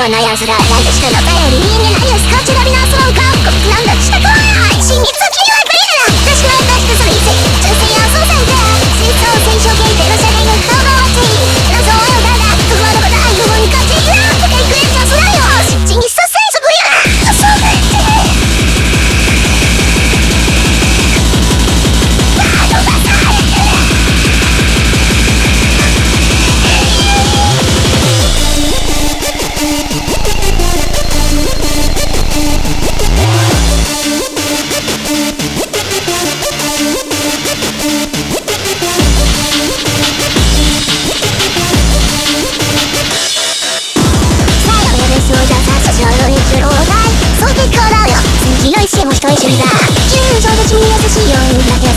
ような奴らなんて人の頼りになも人いじりだ急に上手に優しいようにだけ